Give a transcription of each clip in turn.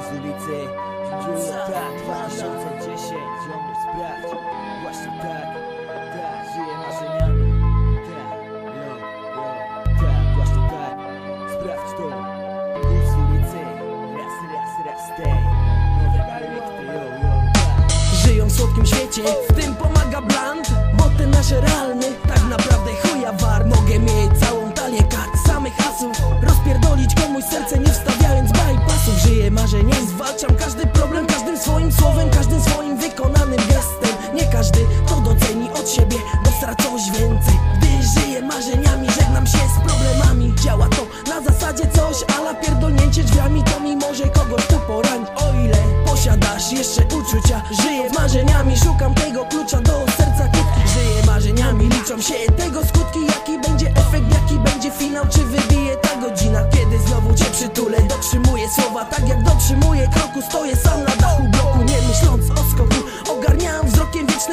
z ulicy. Julia tak, 2010 Ziomy sprawdź Właśnie tak, tak Żyję marzeniami Tak, yo, yo Tak, właśnie tak. Sprawdź to. Puls z ulicy. Raz, raz, raz, stay Nowe projekty, yo, yo, tak. Żyją w słodkim świecie, w tym pomaga bland. Bo ten nasz realny, tak naprawdę chuja war. Mogę mieć całą talię kart, samych hasów Rozpierdolić komuś serce, nie każdy to doceni od siebie, dostra coś więcej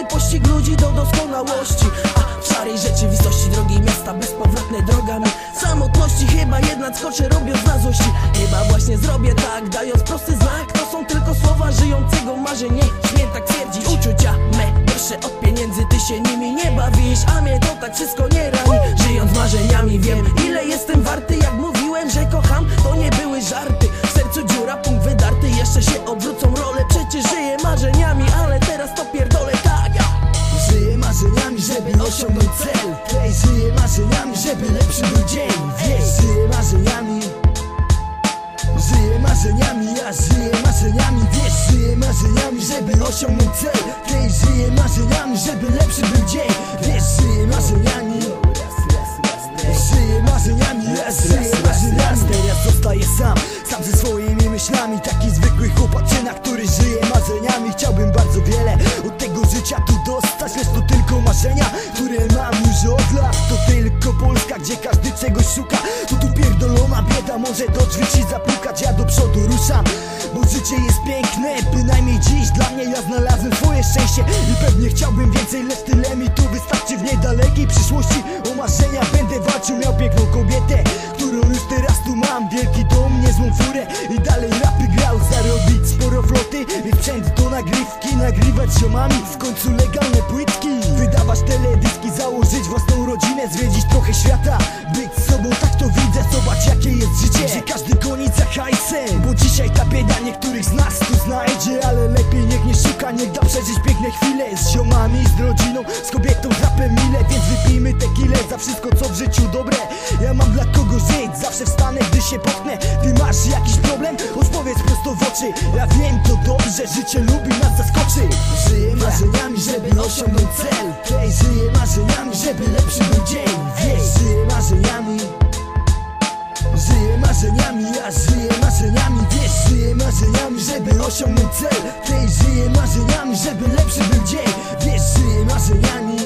pościg ludzi do doskonałości. A w szarej rzeczywistości drogi miasta bezpowrotne drogami Samotności. Chyba jednak skoczę robiąc na złości. Chyba właśnie zrobię tak, dając prosty znak. To są tylko słowa żyjącego marzeń Nie śmiem tak twierdzić. Uczucia me gorsze od pieniędzy Ty się nimi nie bawisz, a mnie to tak wszystko nie rani. Żyjąc marzeniami wiem ile osiągnąć cel Hej, żyję marzeniami, żeby lepszy był dzień. Wiesz, żyję marzeniami. Żyję marzeniami, ja żyję marzeniami. Wiesz, żyję marzeniami, żeby osiągnąć cel. Hej, żyję marzeniami, żeby Lecz to tylko marzenia, które mam już od lat. To tylko Polska, gdzie każdy czegoś szuka. To tu pierdolona bieda, może do drzwi ci zapukać. Ja do przodu ruszam, bo życie jest piękne. Bynajmniej dziś dla mnie ja znalazłem swoje szczęście. I pewnie chciałbym więcej, lecz tyle mi tu wystarczy. W niedalekiej przyszłości O marzenia będę walczył, miał piękną kobietę Którą już teraz tu mam, wielki dom, niezłą furę I dalej rapy z ziomami W końcu legalne płytki. Wydawać teledyski, założyć własną rodzinę Zwiedzić trochę świata, być sobą, tak to widzę. Zobacz jakie jest życie, gdzie każdy goni za hajsem. Bo dzisiaj ta bieda niektórych z nas tu znajdzie. Ale lepiej niech nie szuka, niech da przeżyć piękne chwile. Z ziomami, z rodziną, z kobietą za mile. Więc wypijmy tequilę za wszystko co w życiu dobre. Ja mam dla kogo żyć, zawsze wstanę gdy się potknę. Ty masz jakiś problem? Choć powiedz prosto w oczy. Ja wiem to dobrze, życie lubi nas zaskoczyć marzeniami, żeby osiągnąć cel. Hej, żyję marzeniami, żeby lepszy był dzień. Wiesz, żyję marzeniami. Żyję marzeniami, ja żyję marzeniami. Wiesz, żyję marzeniami, żeby osiągnąć cel. Hej, żyję marzeniami, żeby lepszy był dzień. Wiesz, żyję marzeniami.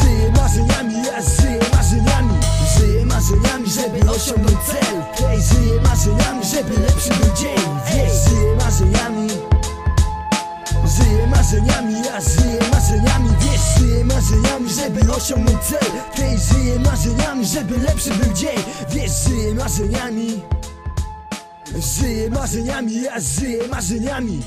Żyję marzeniami, ja żyję marzeniami. Żyję marzeniami, żeby osiągnąć cel. Hej, żyję marzeniami, żeby lepszy był dzień osiągnąć cel. Hej, żyję marzeniami, żeby lepszy był dzień. Wiesz, żyję marzeniami. Żyję marzeniami, ja żyję marzeniami